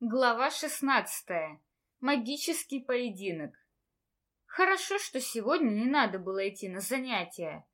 Глава шестнадцатая. Магический поединок. Хорошо, что сегодня не надо было идти на занятия.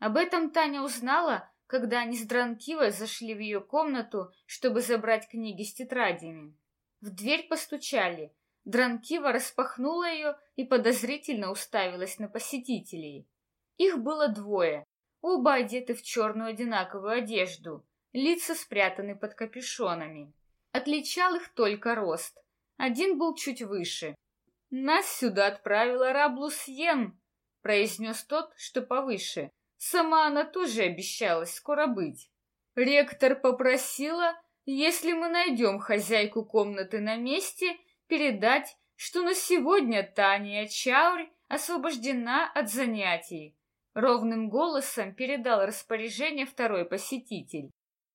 Об этом Таня узнала, когда они с Дранкивой зашли в ее комнату, чтобы забрать книги с тетрадями. В дверь постучали. Дранкива распахнула ее и подозрительно уставилась на посетителей. Их было двое, оба одеты в черную одинаковую одежду, лица спрятаны под капюшонами. Отличал их только рост. Один был чуть выше. «Нас сюда отправила Раблусьен», — произнес тот, что повыше. Сама она тоже обещалась скоро быть. Ректор попросила, если мы найдем хозяйку комнаты на месте, передать, что на сегодня Таня Чаурь освобождена от занятий. Ровным голосом передал распоряжение второй посетитель.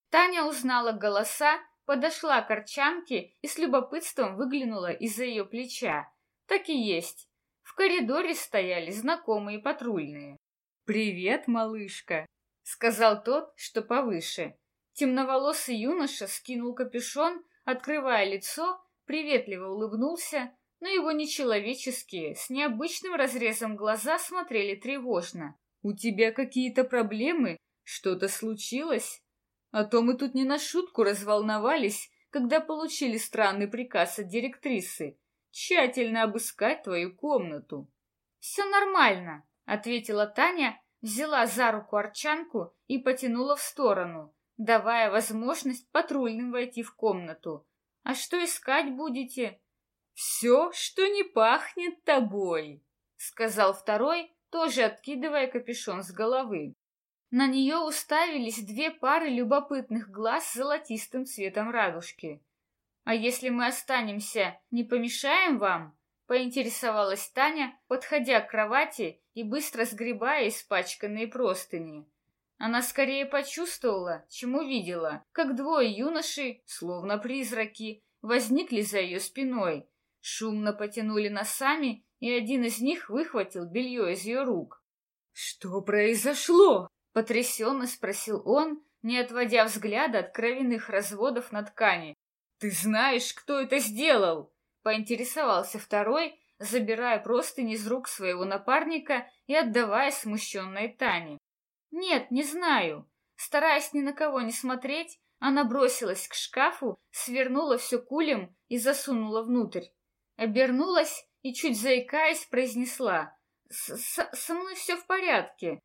Таня узнала голоса подошла к Арчанке и с любопытством выглянула из-за ее плеча. Так и есть. В коридоре стояли знакомые патрульные. «Привет, малышка», — сказал тот, что повыше. Темноволосый юноша скинул капюшон, открывая лицо, приветливо улыбнулся, но его нечеловеческие, с необычным разрезом глаза смотрели тревожно. «У тебя какие-то проблемы? Что-то случилось?» А то мы тут не на шутку разволновались, когда получили странный приказ от директрисы тщательно обыскать твою комнату. «Все нормально», — ответила Таня, взяла за руку Арчанку и потянула в сторону, давая возможность патрульным войти в комнату. «А что искать будете?» «Все, что не пахнет тобой», — сказал второй, тоже откидывая капюшон с головы. На нее уставились две пары любопытных глаз с золотистым цветом радужки. «А если мы останемся, не помешаем вам?» — поинтересовалась Таня, подходя к кровати и быстро сгребая испачканные простыни. Она скорее почувствовала, чем увидела, как двое юношей, словно призраки, возникли за ее спиной, шумно потянули носами, и один из них выхватил белье из ее рук. «Что произошло?» Потрясенно спросил он, не отводя взгляда от кровяных разводов на ткани. «Ты знаешь, кто это сделал?» Поинтересовался второй, забирая простынь из рук своего напарника и отдавая смущенной Тане. «Нет, не знаю». Стараясь ни на кого не смотреть, она бросилась к шкафу, свернула все кулем и засунула внутрь. Обернулась и, чуть заикаясь, произнесла «Со мной все в порядке»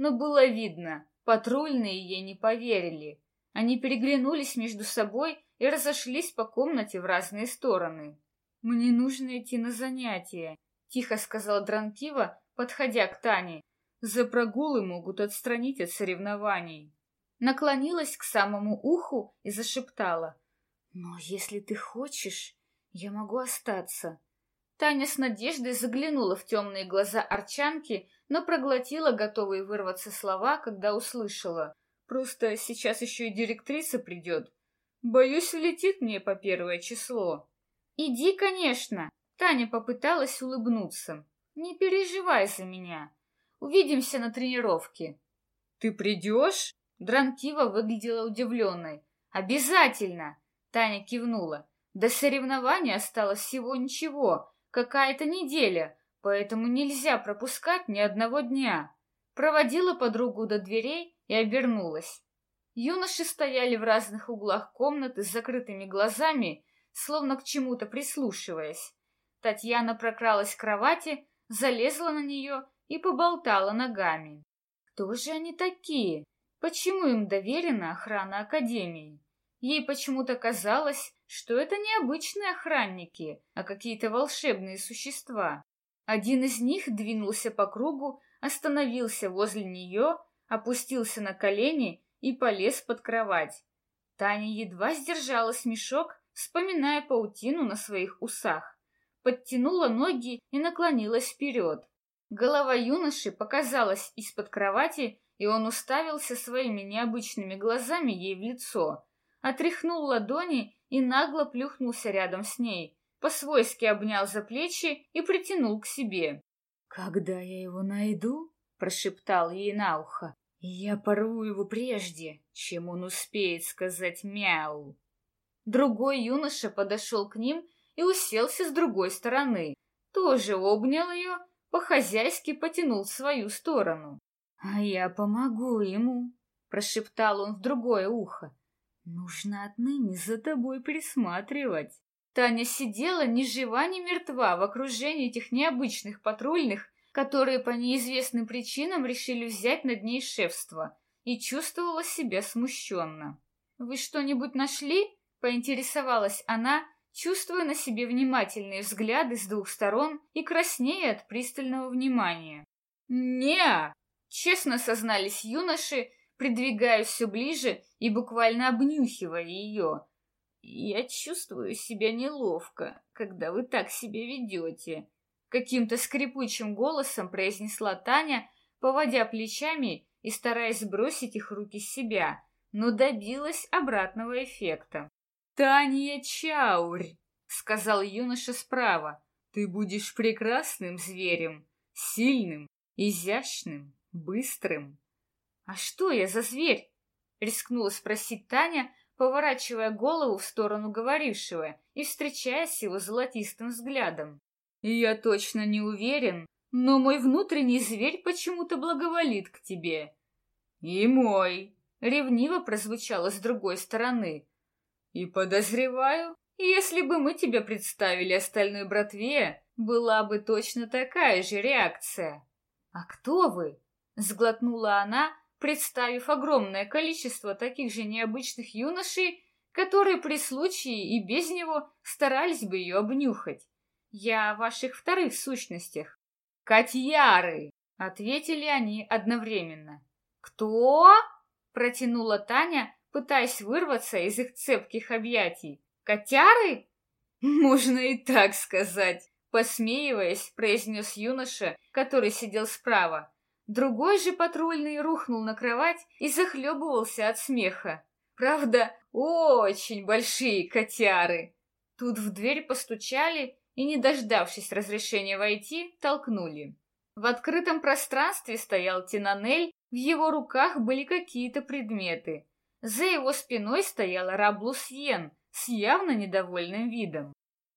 но было видно, патрульные ей не поверили. Они переглянулись между собой и разошлись по комнате в разные стороны. «Мне нужно идти на занятия», — тихо сказала Дранкива, подходя к Тане. «За прогулы могут отстранить от соревнований». Наклонилась к самому уху и зашептала. «Но если ты хочешь, я могу остаться». Таня с надеждой заглянула в темные глаза Арчанки, но проглотила готовые вырваться слова, когда услышала. Просто сейчас еще и директриса придет. Боюсь, влетит мне по первое число. Иди, конечно. Таня попыталась улыбнуться. Не переживай за меня. Увидимся на тренировке. Ты придешь? Дранкива выглядела удивленной. Обязательно! Таня кивнула. До соревнования осталось всего ничего, какая-то неделя, поэтому нельзя пропускать ни одного дня. Проводила подругу до дверей и обернулась. Юноши стояли в разных углах комнаты с закрытыми глазами, словно к чему-то прислушиваясь. Татьяна прокралась к кровати, залезла на нее и поболтала ногами. Кто же они такие? Почему им доверена охрана Академии? Ей почему-то казалось, что это не обычные охранники, а какие-то волшебные существа. Один из них двинулся по кругу, остановился возле нее, опустился на колени и полез под кровать. Таня едва сдержала смешок, вспоминая паутину на своих усах. Подтянула ноги и наклонилась вперед. Голова юноши показалась из-под кровати, и он уставился своими необычными глазами ей в лицо. Отряхнул ладони и нагло плюхнулся рядом с ней, по-свойски обнял за плечи и притянул к себе. «Когда я его найду?» — прошептал ей на ухо. «Я порву его прежде, чем он успеет сказать мяу». Другой юноша подошел к ним и уселся с другой стороны. Тоже обнял ее, по-хозяйски потянул в свою сторону. «А я помогу ему», — прошептал он в другое ухо. «Нужно отныне за тобой присматривать». Таня сидела ни жива, ни мертва в окружении этих необычных патрульных, которые по неизвестным причинам решили взять над ней шефство, и чувствовала себя смущенно. «Вы что-нибудь нашли?» — поинтересовалась она, чувствуя на себе внимательные взгляды с двух сторон и краснея от пристального внимания. не честно сознались юноши, придвигаясь все ближе и буквально обнюхивая ее. «Я чувствую себя неловко, когда вы так себя ведете», — каким-то скрипучим голосом произнесла Таня, поводя плечами и стараясь сбросить их руки с себя, но добилась обратного эффекта. «Таня Чаурь!» — сказал юноша справа. «Ты будешь прекрасным зверем, сильным, изящным, быстрым». «А что я за зверь?» — рискнула спросить Таня, поворачивая голову в сторону говорившего и встречаясь его золотистым взглядом. «Я точно не уверен, но мой внутренний зверь почему-то благоволит к тебе». «И мой!» — ревниво прозвучало с другой стороны. И подозреваю, если бы мы тебя представили остальной братве, была бы точно такая же реакция. А кто вы? Сглотнула она, представив огромное количество таких же необычных юношей, которые при случае и без него старались бы ее обнюхать. Я о ваших вторых сущностях. Катьяры! Ответили они одновременно. Кто? Протянула Таня, пытаясь вырваться из их цепких объятий. «Котяры?» «Можно и так сказать», — посмеиваясь, произнес юноша, который сидел справа. Другой же патрульный рухнул на кровать и захлебывался от смеха. Правда, очень большие котяры. Тут в дверь постучали и, не дождавшись разрешения войти, толкнули. В открытом пространстве стоял Тинанель, в его руках были какие-то предметы. За его спиной стояла Раблусьен с явно недовольным видом.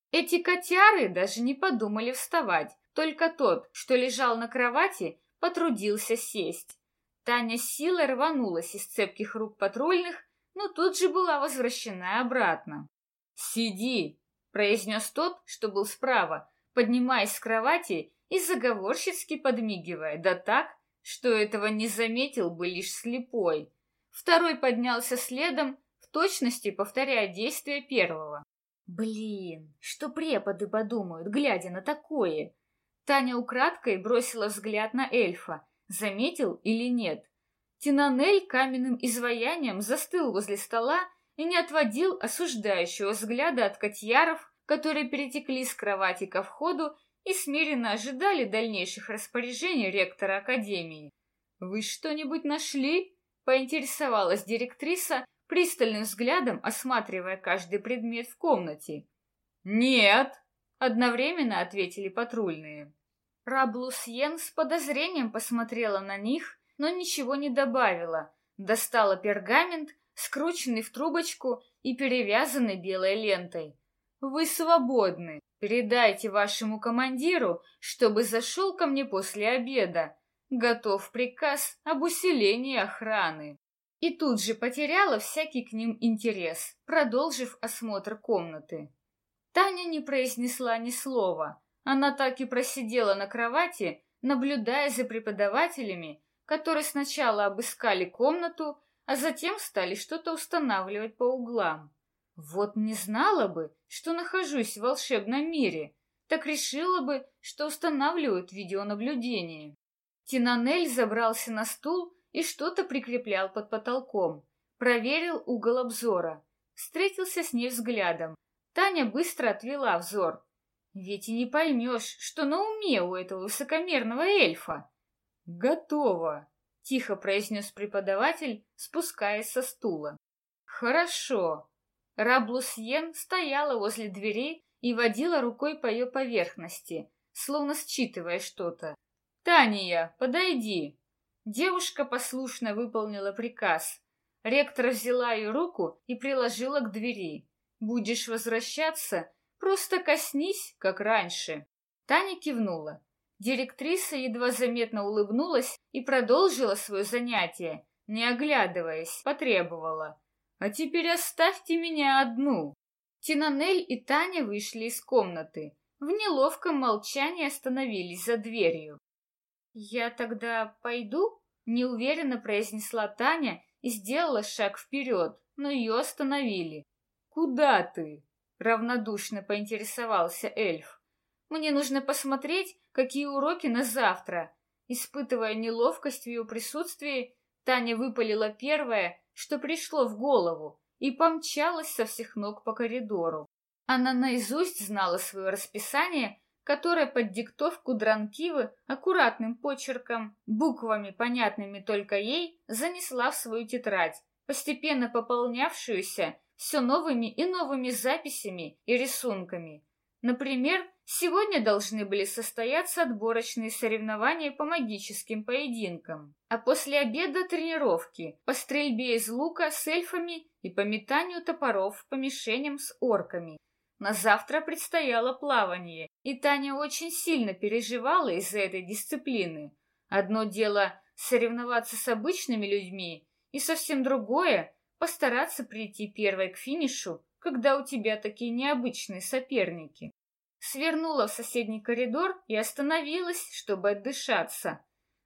Эти котяры даже не подумали вставать, только тот, что лежал на кровати, потрудился сесть. Таня с силой рванулась из цепких рук патрульных, но тут же была возвращена обратно. «Сиди!» — произнес тот, что был справа, поднимаясь с кровати и заговорщицки подмигивая, да так, что этого не заметил бы лишь слепой. Второй поднялся следом, в точности повторяя действия первого. Блин, что преподы подумают, глядя на такое? Таня украдкой бросила взгляд на эльфа, заметил или нет. Тинанель каменным изваянием застыл возле стола и не отводил осуждающего взгляда от котьяров, которые перетекли с кровати ко входу и смиренно ожидали дальнейших распоряжений ректора академии. «Вы что-нибудь нашли?» Поинтересовалась директриса, пристальным взглядом осматривая каждый предмет в комнате. «Нет!» — одновременно ответили патрульные. Раблусьен с подозрением посмотрела на них, но ничего не добавила. Достала пергамент, скрученный в трубочку и перевязанный белой лентой. «Вы свободны. Передайте вашему командиру, чтобы зашел ко мне после обеда готов приказ об усилении охраны. И тут же потеряла всякий к ним интерес, продолжив осмотр комнаты. Таня не произнесла ни слова. Она так и просидела на кровати, наблюдая за преподавателями, которые сначала обыскали комнату, а затем стали что-то устанавливать по углам. Вот не знала бы, что нахожусь в волшебном мире, так решила бы, что устанавливают видеонаблюдение. Тинанель забрался на стул и что-то прикреплял под потолком. Проверил угол обзора. Встретился с ней взглядом. Таня быстро отвела взор. Ведь и не поймешь, что на уме у этого высокомерного эльфа. «Готово», — тихо произнес преподаватель, спускаясь со стула. «Хорошо». Раблусьен стояла возле двери и водила рукой по ее поверхности, словно считывая что-то. «Тания, подойди!» Девушка послушно выполнила приказ. Ректор взяла ее руку и приложила к двери. Будешь возвращаться, просто коснись, как раньше. Таня кивнула. Директриса едва заметно улыбнулась и продолжила свое занятие, не оглядываясь, потребовала. «А теперь оставьте меня одну!» Тинанель и Таня вышли из комнаты. В неловком молчании остановились за дверью. «Я тогда пойду?» — неуверенно произнесла Таня и сделала шаг вперед, но ее остановили. «Куда ты?» — равнодушно поинтересовался эльф. «Мне нужно посмотреть, какие уроки на завтра». Испытывая неловкость в ее присутствии, Таня выпалила первое, что пришло в голову, и помчалась со всех ног по коридору. Она наизусть знала свое расписание, которое под диктовку Дранкивы аккуратным почерком, буквами, понятными только ей, занесла в свою тетрадь, постепенно пополнявшуюся все новыми и новыми записями и рисунками. Например, сегодня должны были состояться отборочные соревнования по магическим поединкам, а после обеда тренировки по стрельбе из лука с эльфами и по метанию топоров по мишеням с орками. На завтра предстояло плавание, и Таня очень сильно переживала из-за этой дисциплины. Одно дело соревноваться с обычными людьми, и совсем другое — постараться прийти первой к финишу, когда у тебя такие необычные соперники. Свернула в соседний коридор и остановилась, чтобы отдышаться.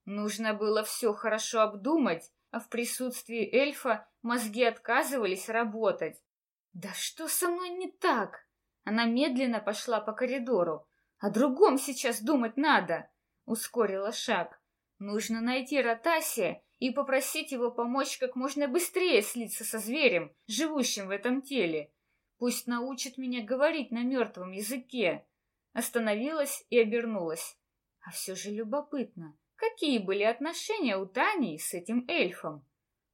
Нужно было все хорошо обдумать, а в присутствии эльфа мозги отказывались работать. «Да что со мной не так?» Она медленно пошла по коридору. «О другом сейчас думать надо!» Ускорила шаг. «Нужно найти Ротасия и попросить его помочь как можно быстрее слиться со зверем, живущим в этом теле. Пусть научит меня говорить на мертвом языке. Остановилась и обернулась. А все же любопытно, какие были отношения у Тани с этим эльфом?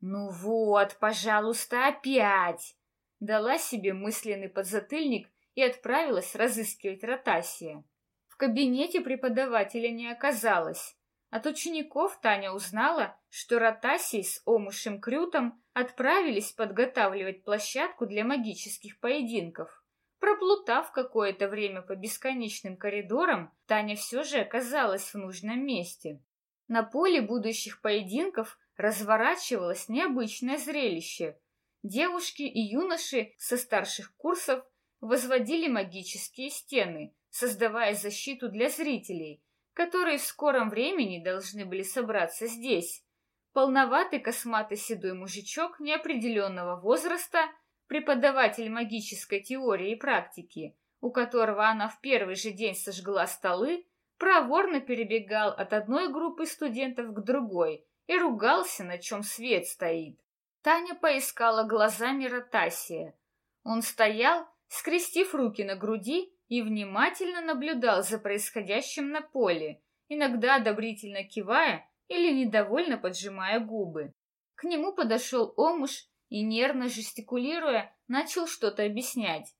Ну вот, пожалуйста, опять! Дала себе мысленный подзатыльник и отправилась разыскивать Ротасия. В кабинете преподавателя не оказалось. От учеников Таня узнала, что Ротасий с Омушем Крютом отправились подготавливать площадку для магических поединков. Проплутав какое-то время по бесконечным коридорам, Таня все же оказалась в нужном месте. На поле будущих поединков разворачивалось необычное зрелище. Девушки и юноши со старших курсов возводили магические стены, создавая защиту для зрителей – которые в скором времени должны были собраться здесь. Полноватый косматый седой мужичок неопределенного возраста, преподаватель магической теории и практики, у которого она в первый же день сожгла столы, проворно перебегал от одной группы студентов к другой и ругался, на чем свет стоит. Таня поискала глазами Ротасия. Он стоял, скрестив руки на груди и внимательно наблюдал за происходящим на поле, иногда одобрительно кивая или недовольно поджимая губы. К нему подошел Омуш и, нервно жестикулируя, начал что-то объяснять.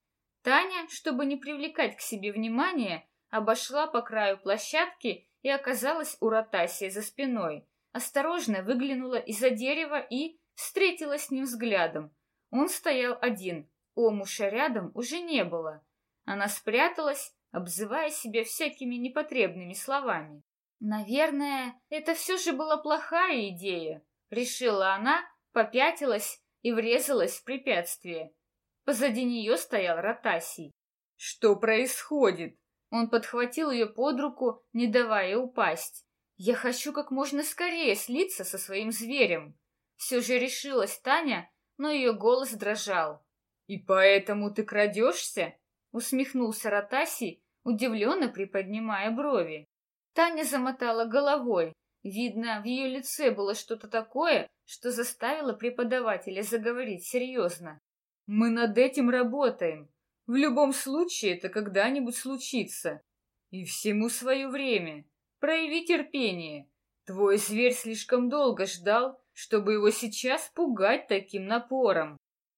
Таня, чтобы не привлекать к себе внимания, обошла по краю площадки и оказалась у Ротасия за спиной. Осторожно выглянула из-за дерева и встретилась с ним взглядом. Он стоял один, Омуша рядом уже не было. Она спряталась, обзывая себя всякими непотребными словами. «Наверное, это все же была плохая идея», — решила она, попятилась и врезалась в препятствие. Позади нее стоял Ротасий. «Что происходит?» Он подхватил ее под руку, не давая упасть. «Я хочу как можно скорее слиться со своим зверем». Все же решилась Таня, но ее голос дрожал. «И поэтому ты крадешься?» Усмехнулся Ротаси, удивленно приподнимая брови. Таня замотала головой. Видно, в ее лице было что-то такое, что заставило преподавателя заговорить серьезно. «Мы над этим работаем. В любом случае это когда-нибудь случится. И всему свое время. Прояви терпение. Твой зверь слишком долго ждал, чтобы его сейчас пугать таким напором».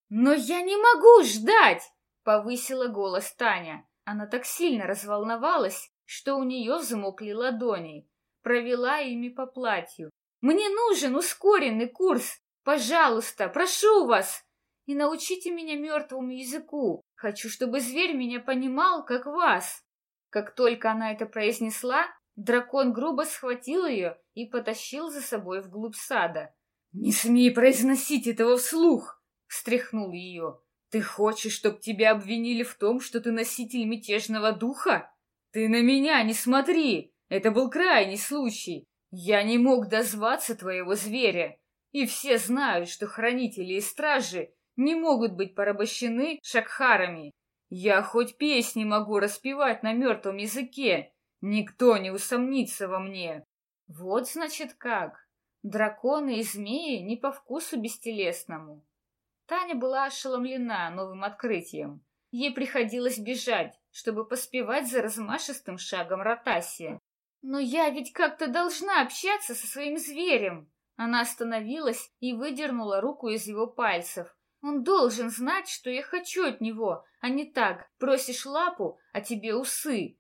«Но я не могу ждать!» Повысила голос Таня. Она так сильно разволновалась, что у нее взмокли ладони. Провела ими по платью. «Мне нужен ускоренный курс! Пожалуйста, прошу вас! И научите меня мертвому языку, Хочу, чтобы зверь меня понимал, как вас. Как только она это произнесла, дракон грубо схватил ее и потащил за собой вглубь сада. «Не смей произносить этого вслух!» — встряхнул ее. «Ты хочешь, чтобы тебя обвинили в том, что ты носитель мятежного духа? Ты на меня не смотри! Это был крайний случай. Я не мог дозваться твоего зверя. И все знают, что хранители и стражи не могут быть порабощены шакхарами. Я хоть песни могу распевать на мертвом языке. Никто не усомнится во мне. Вот значит как. Драконы и змеи не по вкусу бестелесному. Таня была ошеломлена новым открытием. Ей приходилось бежать, чтобы поспевать за размашистым шагом Ротасия. «Но я ведь как-то должна общаться со своим зверем!» Она остановилась и выдернула руку из его пальцев. «Он должен знать, что я хочу от него, а не так, просишь лапу, а тебе усы».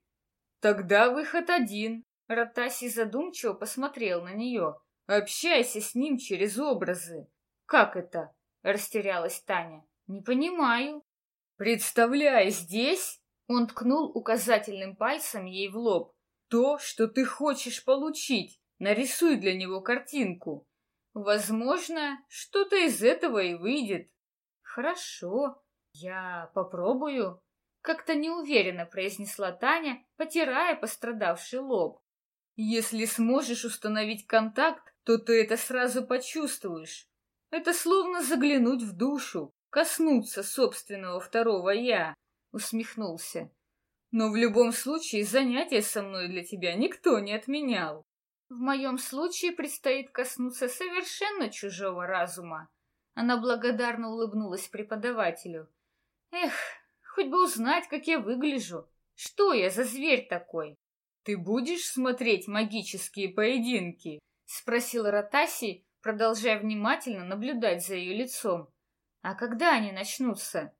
«Тогда выход один», — Ротасий задумчиво посмотрел на нее. «Общайся с ним через образы». «Как это?» — растерялась Таня. «Не понимаю». «Представляй, здесь...» Он ткнул указательным пальцем ей в лоб то, что ты хочешь получить. Нарисуй для него картинку. Возможно, что-то из этого и выйдет. Хорошо, я попробую. Как-то неуверенно произнесла Таня, потирая пострадавший лоб. Если сможешь установить контакт, то ты это сразу почувствуешь. Это словно заглянуть в душу, коснуться собственного второго «я», — усмехнулся. Но в любом случае занятия со мной для тебя никто не отменял. В моем случае предстоит коснуться совершенно чужого разума. Она благодарно улыбнулась преподавателю. Эх, хоть бы узнать, как я выгляжу. Что я за зверь такой? Ты будешь смотреть магические поединки? Спросил Ротаси, продолжая внимательно наблюдать за ее лицом. А когда они начнутся?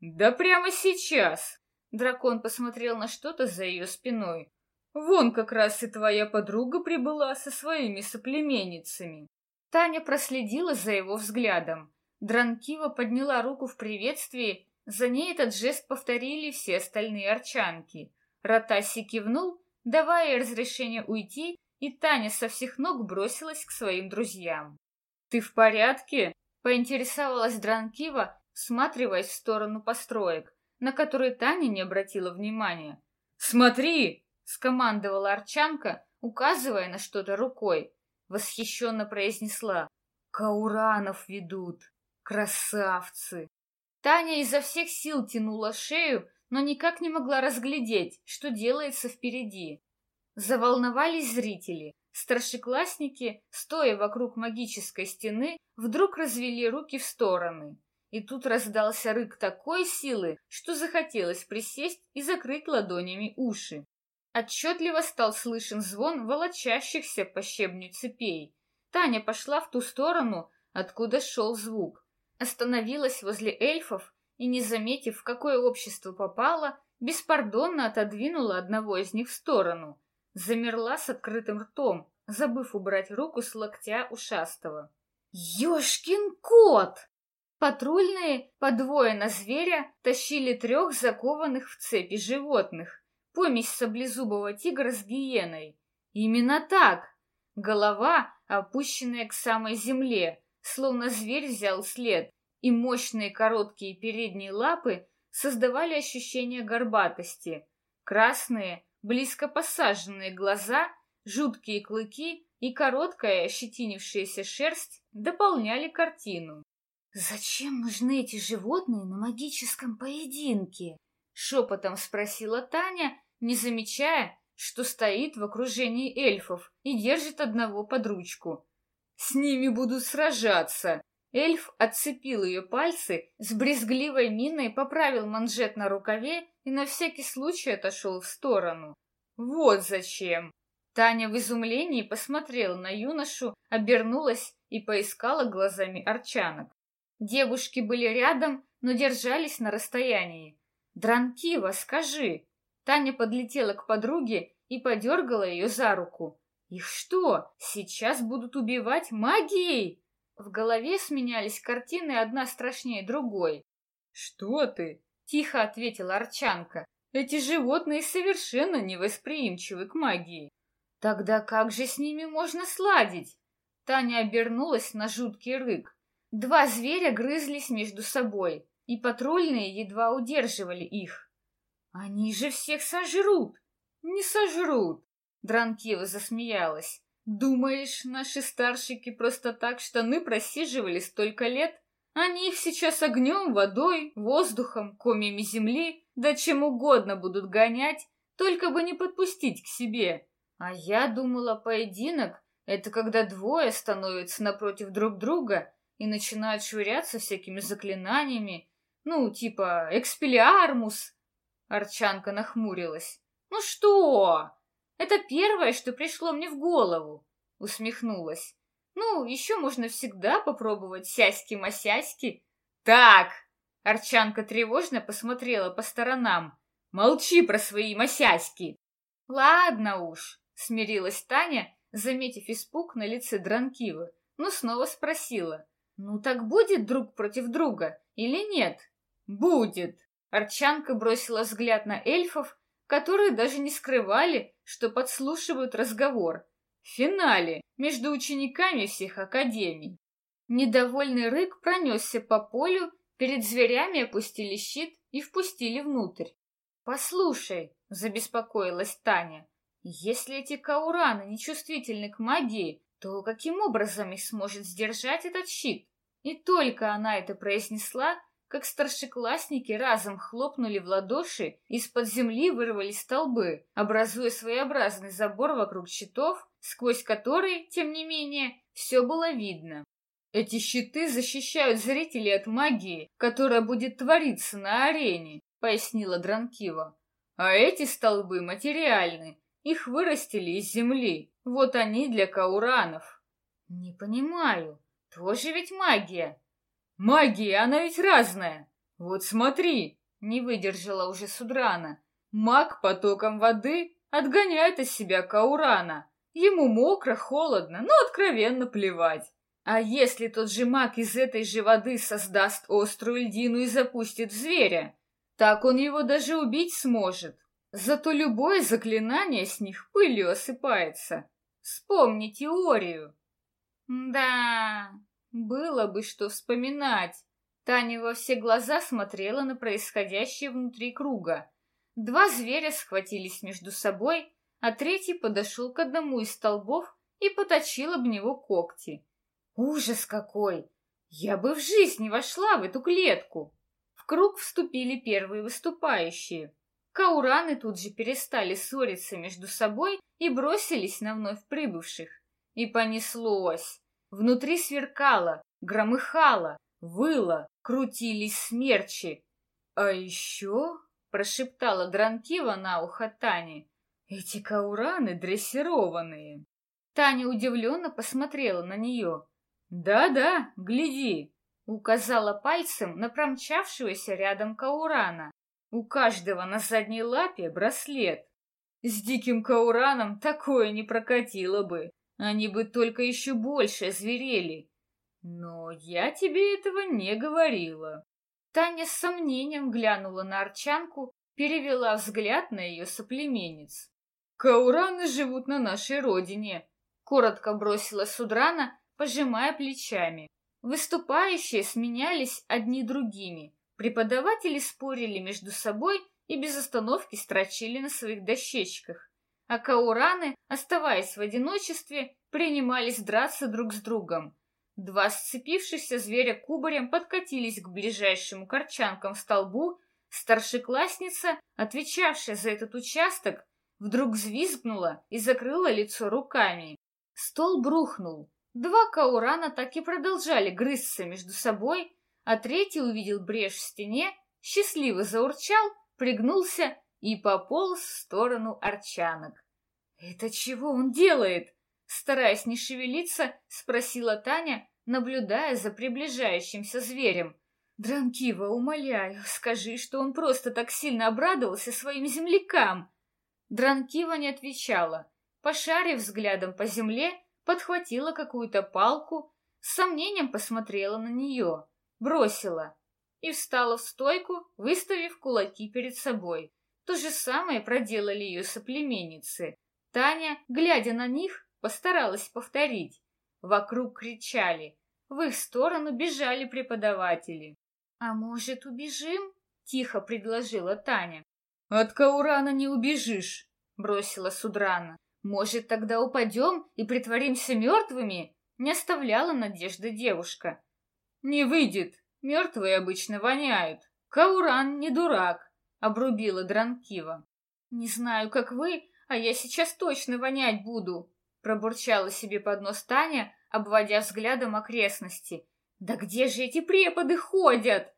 Да прямо сейчас. Дракон посмотрел на что-то за ее спиной. «Вон как раз и твоя подруга прибыла со своими соплеменницами». Таня проследила за его взглядом. Дранкива подняла руку в приветствии, за ней этот жест повторили все остальные арчанки. Ратаси кивнул, давая разрешение уйти, и Таня со всех ног бросилась к своим друзьям. «Ты в порядке?» — поинтересовалась Дранкива, всматриваясь в сторону построек на которые Таня не обратила внимания. «Смотри!» — скомандовала Арчанка, указывая на что-то рукой. Восхищенно произнесла. «Кауранов ведут! Красавцы!» Таня изо всех сил тянула шею, но никак не могла разглядеть, что делается впереди. Заволновались зрители. Старшеклассники, стоя вокруг магической стены, вдруг развели руки в стороны. И тут раздался рык такой силы, что захотелось присесть и закрыть ладонями уши. Отчетливо стал слышен звон волочащихся по щебню цепей. Таня пошла в ту сторону, откуда шел звук. Остановилась возле эльфов и, не заметив, в какое общество попала, беспардонно отодвинула одного из них в сторону. Замерла с открытым ртом, забыв убрать руку с локтя ушастого. «Ешкин кот!» Патрульные, по двое на зверя, тащили трех закованных в цепи животных. Помесь саблезубого тигра с гиеной. Именно так. Голова, опущенная к самой земле, словно зверь взял след, и мощные короткие передние лапы создавали ощущение горбатости. Красные, близко посаженные глаза, жуткие клыки и короткая ощетинившаяся шерсть дополняли картину. «Зачем нужны эти животные на магическом поединке?» — шепотом спросила Таня, не замечая, что стоит в окружении эльфов и держит одного под ручку. «С ними будут сражаться!» Эльф отцепил ее пальцы, с брезгливой миной поправил манжет на рукаве и на всякий случай отошел в сторону. «Вот зачем!» Таня в изумлении посмотрела на юношу, обернулась и поискала глазами арчанок. Девушки были рядом, но держались на расстоянии. «Дранкива, скажи!» Таня подлетела к подруге и подергала ее за руку. «Их что, сейчас будут убивать магией?» В голове сменялись картины одна страшнее другой. «Что ты? — тихо ответила Арчанка. «Эти животные совершенно невосприимчивы к магии». «Тогда как же с ними можно сладить?» Таня обернулась на жуткий рык. Два зверя грызлись между собой, и патрульные едва удерживали их. «Они же всех сожрут!» «Не сожрут!» Дранкива засмеялась. «Думаешь, наши старшики просто так штаны просиживали столько лет? Они их сейчас огнем, водой, воздухом, комьями земли, да чем угодно будут гонять, только бы не подпустить к себе. А я думала, поединок — это когда двое становятся напротив друг друга и начинают швыряться всякими заклинаниями, ну, типа «экспелиармус». Арчанка нахмурилась. «Ну что? Это первое, что пришло мне в голову», — усмехнулась. «Ну, еще можно всегда попробовать сяськи-масяськи». «Так!» — Арчанка тревожно посмотрела по сторонам. «Молчи про свои масяськи!» «Ладно уж», — смирилась Таня, заметив испуг на лице Дранкивы, но снова спросила. «Ну так будет друг против друга или нет?» «Будет!» Арчанка бросила взгляд на эльфов, которые даже не скрывали, что подслушивают разговор. Финале между учениками всех академий. Недовольный рык пронесся по полю, перед зверями опустили щит и впустили внутрь. «Послушай», — забеспокоилась Таня, — «если эти каураны нечувствительны к магии, то каким образом их сможет сдержать этот щит?» И только она это произнесла, как старшеклассники разом хлопнули в ладоши, из-под земли вырвались столбы, образуя своеобразный забор вокруг щитов, сквозь который, тем не менее, все было видно. Эти щиты защищают зрителей от магии, которая будет твориться на арене, пояснила Дранкива. А эти столбы материальны, их вырастили из земли. Вот они для кауранов. Не понимаю, тоже ведь магия. Магия, она ведь разная. Вот смотри, не выдержала уже Судрана. Маг потоком воды отгоняет от себя Каурана. Ему мокро, холодно, но откровенно плевать. А если тот же маг из этой же воды создаст острую льдину и запустит в зверя, так он его даже убить сможет. Зато любое заклинание с них пылью осыпается. Вспомни теорию. Да, было бы что вспоминать. Таня во все глаза смотрела на происходящее внутри круга. Два зверя схватились между собой, а третий подошел к одному из столбов и поточил об него когти. Ужас какой! Я бы в жизнь не вошла в эту клетку. В круг вступили первые выступающие. Каураны тут же перестали ссориться между собой и бросились на вновь прибывших. И понеслось. Внутри сверкало, громыхало, выло, крутились смерчи. А еще, прошептала Дранкива на ухо Тане, эти каураны дрессированные. Таня удивленно посмотрела на нее. «Да-да, гляди!» — указала пальцем на промчавшегося рядом каурана. У каждого на задней лапе браслет. С диким каураном такое не прокатило бы. Они бы только еще больше зверели. Но я тебе этого не говорила. Таня с сомнением глянула на Арчанку, перевела взгляд на ее соплеменниц. «Каураны живут на нашей родине», — коротко бросила Судрана, пожимая плечами. Выступающие сменялись одни другими. Преподаватели спорили между собой и без остановки строчили на своих дощечках а каураны, оставаясь в одиночестве, принимались драться друг с другом. Два сцепившихся зверя кубарем подкатились к ближайшему корчанкам столбу. Старшеклассница, отвечавшая за этот участок, вдруг взвизгнула и закрыла лицо руками. Стол брухнул. Два каурана так и продолжали грызться между собой, а третий увидел брешь в стене, счастливо заурчал, пригнулся и пополз в сторону арчанок. «Это чего он делает?» Стараясь не шевелиться, спросила Таня, наблюдая за приближающимся зверем. «Дранкива, умоляю, скажи, что он просто так сильно обрадовался своим землякам!» Дранкива не отвечала. Пошарив взглядом по земле, подхватила какую-то палку, с сомнением посмотрела на нее, бросила. и встала в стойку, выставив кулаки перед собой. То же самое проделали ее соплеменницы. Таня, глядя на них, постаралась повторить. Вокруг кричали. В их сторону бежали преподаватели. «А может, убежим?» — тихо предложила Таня. «От Каурана не убежишь», — бросила Судрана. «Может, тогда упадем и притворимся мертвыми?» — не оставляла надежды девушка. «Не выйдет. Мертвые обычно воняют. Кауран не дурак», — обрубила Дранкива. «Не знаю, как вы, а я сейчас точно вонять буду», — пробурчала себе под нос Таня, обводя взглядом окрестности. «Да где же эти преподы ходят?»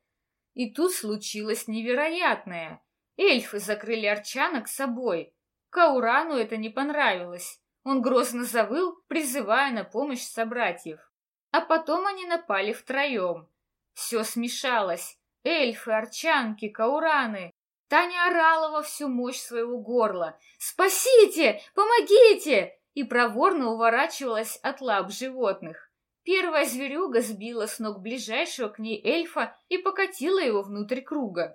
И тут случилось невероятное. Эльфы закрыли арчанок собой. Каурану это не понравилось. Он грозно завыл, призывая на помощь собратьев. А потом они напали втроем. Все смешалось. Эльфы, арчанки, каураны. Таня орала во всю мощь своего горла. «Спасите! Помогите!» и проворно уворачивалась от лап животных. Первая зверюга сбила с ног ближайшего к ней эльфа и покатила его внутрь круга.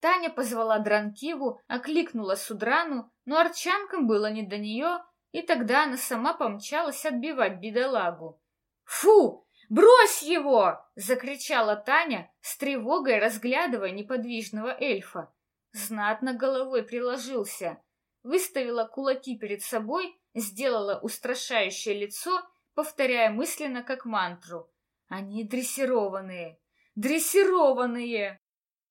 Таня позвала Дранкиву, окликнула Судрану, но арчанкам было не до нее, и тогда она сама помчалась отбивать бедолагу. «Фу! Брось его!» — закричала Таня, с тревогой разглядывая неподвижного эльфа. Знатно головой приложился. Выставила кулаки перед собой, сделала устрашающее лицо повторяя мысленно как мантру. Они дрессированные, дрессированные!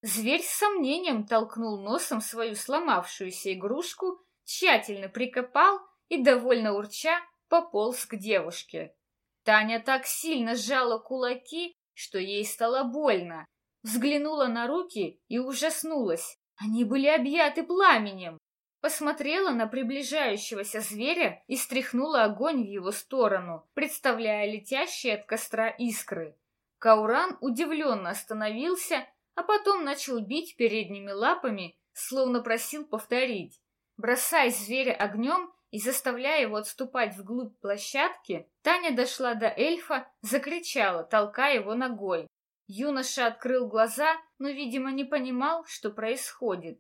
Зверь с сомнением толкнул носом свою сломавшуюся игрушку, тщательно прикопал и, довольно урча, пополз к девушке. Таня так сильно сжала кулаки, что ей стало больно. Взглянула на руки и ужаснулась. Они были объяты пламенем посмотрела на приближающегося зверя и стряхнула огонь в его сторону, представляя летящие от костра искры. Кауран удивленно остановился, а потом начал бить передними лапами, словно просил повторить. Бросая зверя огнем и заставляя его отступать вглубь площадки, Таня дошла до эльфа, закричала, толкая его ногой. Юноша открыл глаза, но, видимо, не понимал, что происходит.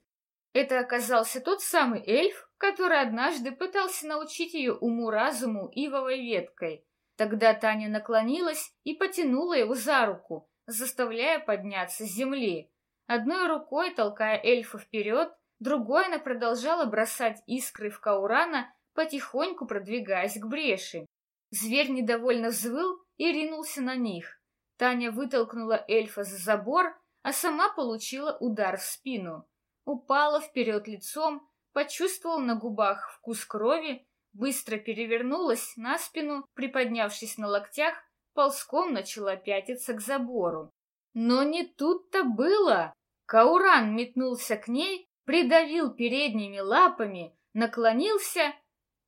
Это оказался тот самый эльф, который однажды пытался научить ее уму-разуму ивовой веткой. Тогда Таня наклонилась и потянула его за руку, заставляя подняться с земли. Одной рукой толкая эльфа вперед, другой она продолжала бросать искры в Каурана, потихоньку продвигаясь к бреши. Зверь недовольно взвыл и ринулся на них. Таня вытолкнула эльфа за забор, а сама получила удар в спину упала вперед лицом, почувствовала на губах вкус крови, быстро перевернулась на спину, приподнявшись на локтях, ползком начала пятиться к забору. Но не тут-то было. Кауран метнулся к ней, придавил передними лапами, наклонился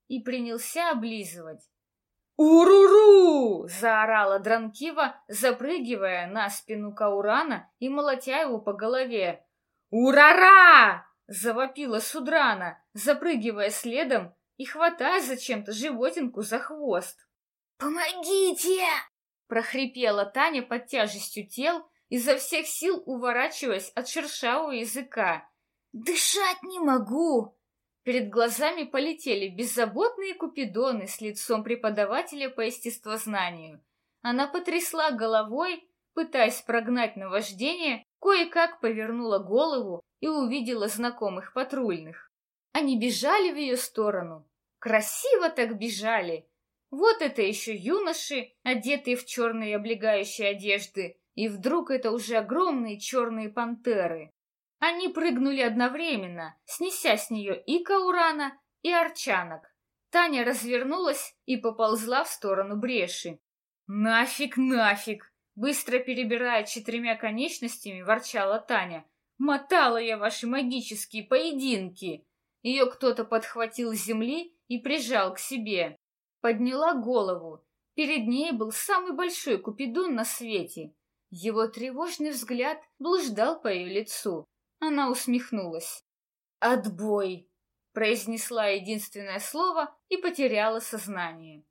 и принялся облизывать. «Уруру!» — заорала Дранкива, запрыгивая на спину Каурана и молотя его по голове. «Урара!» — завопила Судрана, запрыгивая следом и хватая зачем-то животинку за хвост. «Помогите!» — прохрипела Таня под тяжестью тел, изо всех сил уворачиваясь от шершавого языка. «Дышать не могу!» Перед глазами полетели беззаботные купидоны с лицом преподавателя по естествознанию. Она потрясла головой, пытаясь прогнать наваждение, кое-как повернула голову и увидела знакомых патрульных. Они бежали в ее сторону. Красиво так бежали. Вот это еще юноши, одетые в черные облегающие одежды, и вдруг это уже огромные черные пантеры. Они прыгнули одновременно, снеся с нее и Каурана, и Арчанок. Таня развернулась и поползла в сторону бреши. «Нафиг, нафиг!» Быстро перебирая четырьмя конечностями, ворчала Таня. «Мотала я ваши магические поединки!» Ее кто-то подхватил с земли и прижал к себе. Подняла голову. Перед ней был самый большой купидон на свете. Его тревожный взгляд блуждал по ее лицу. Она усмехнулась. «Отбой!» произнесла единственное слово и потеряла сознание.